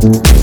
Thank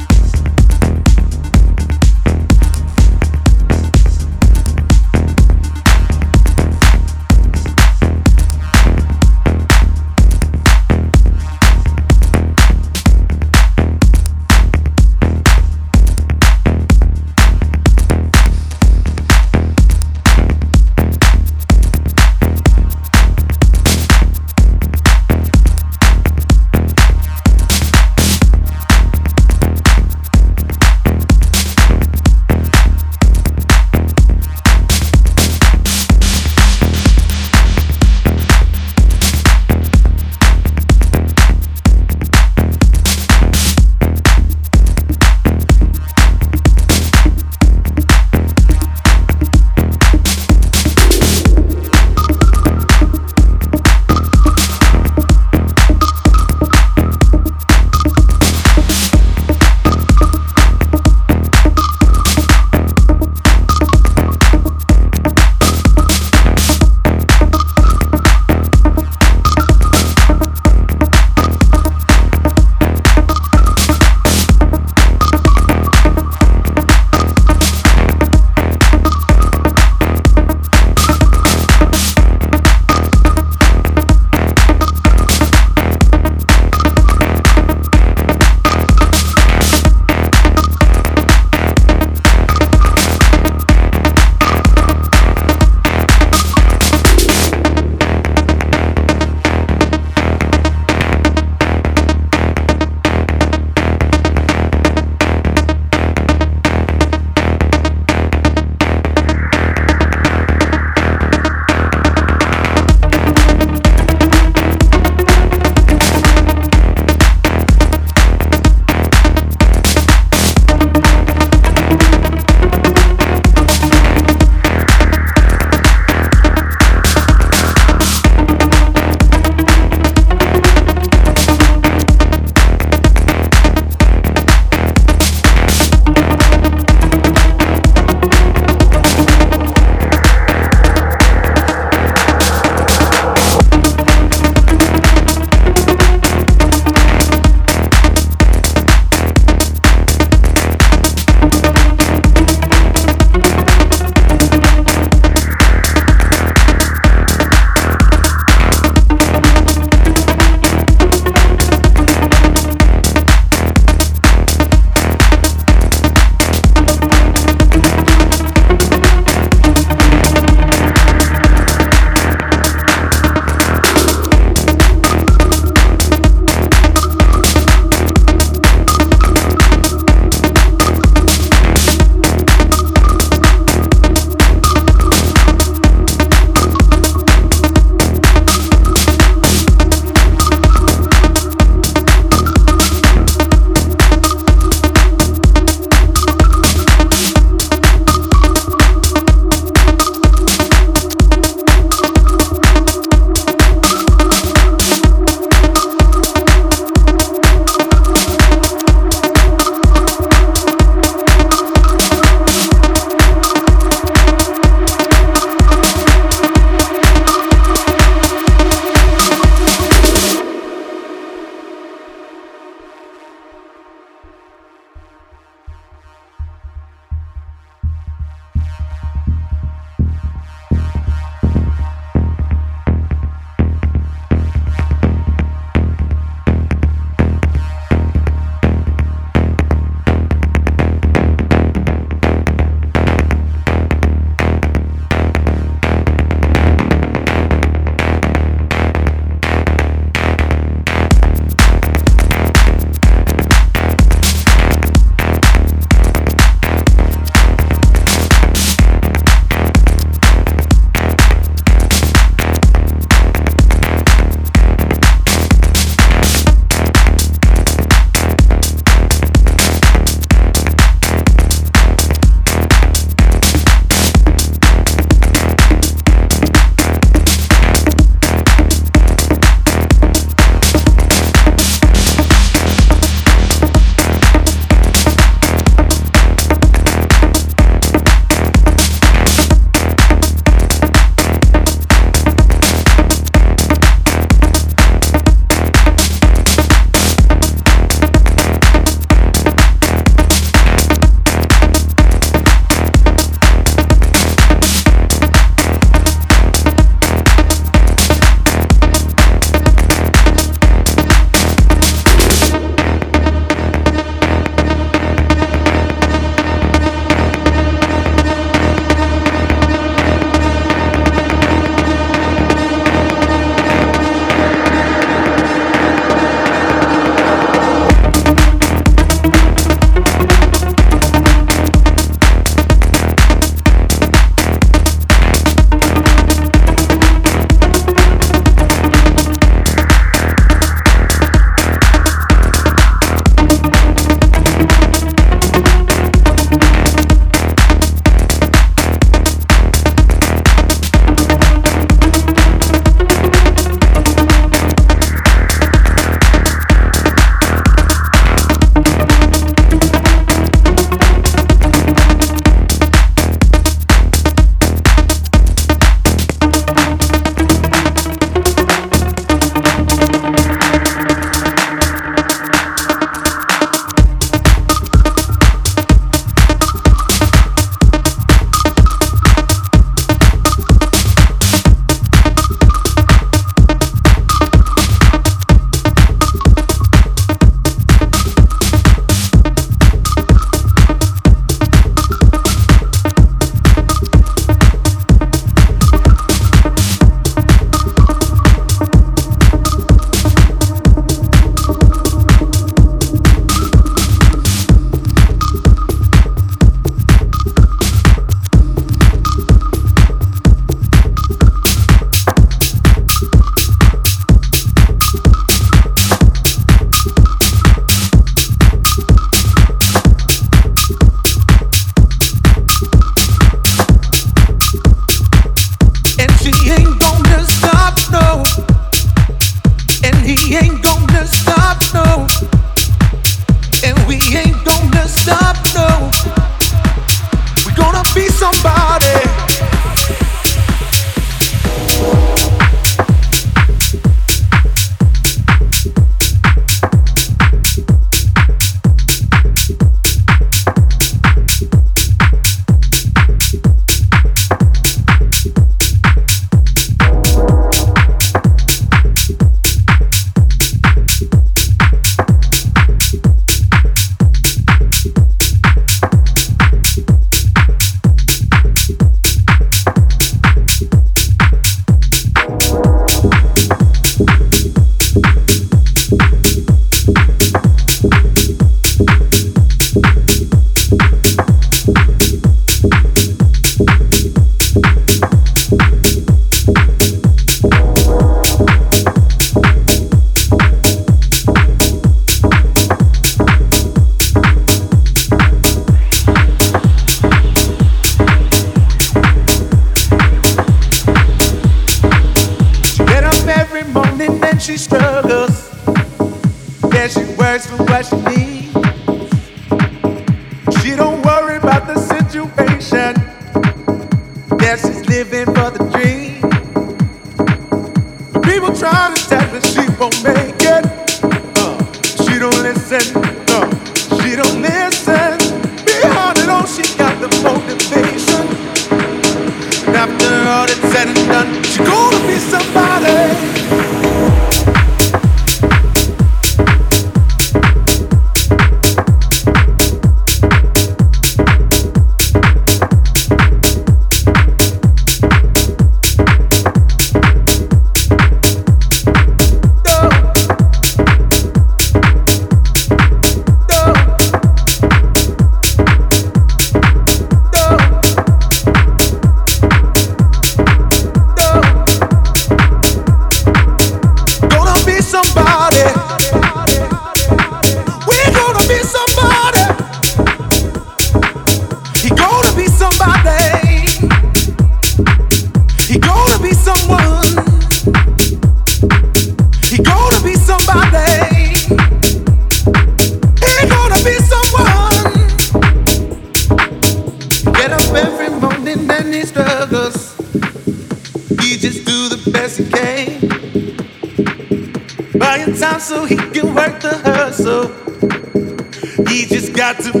He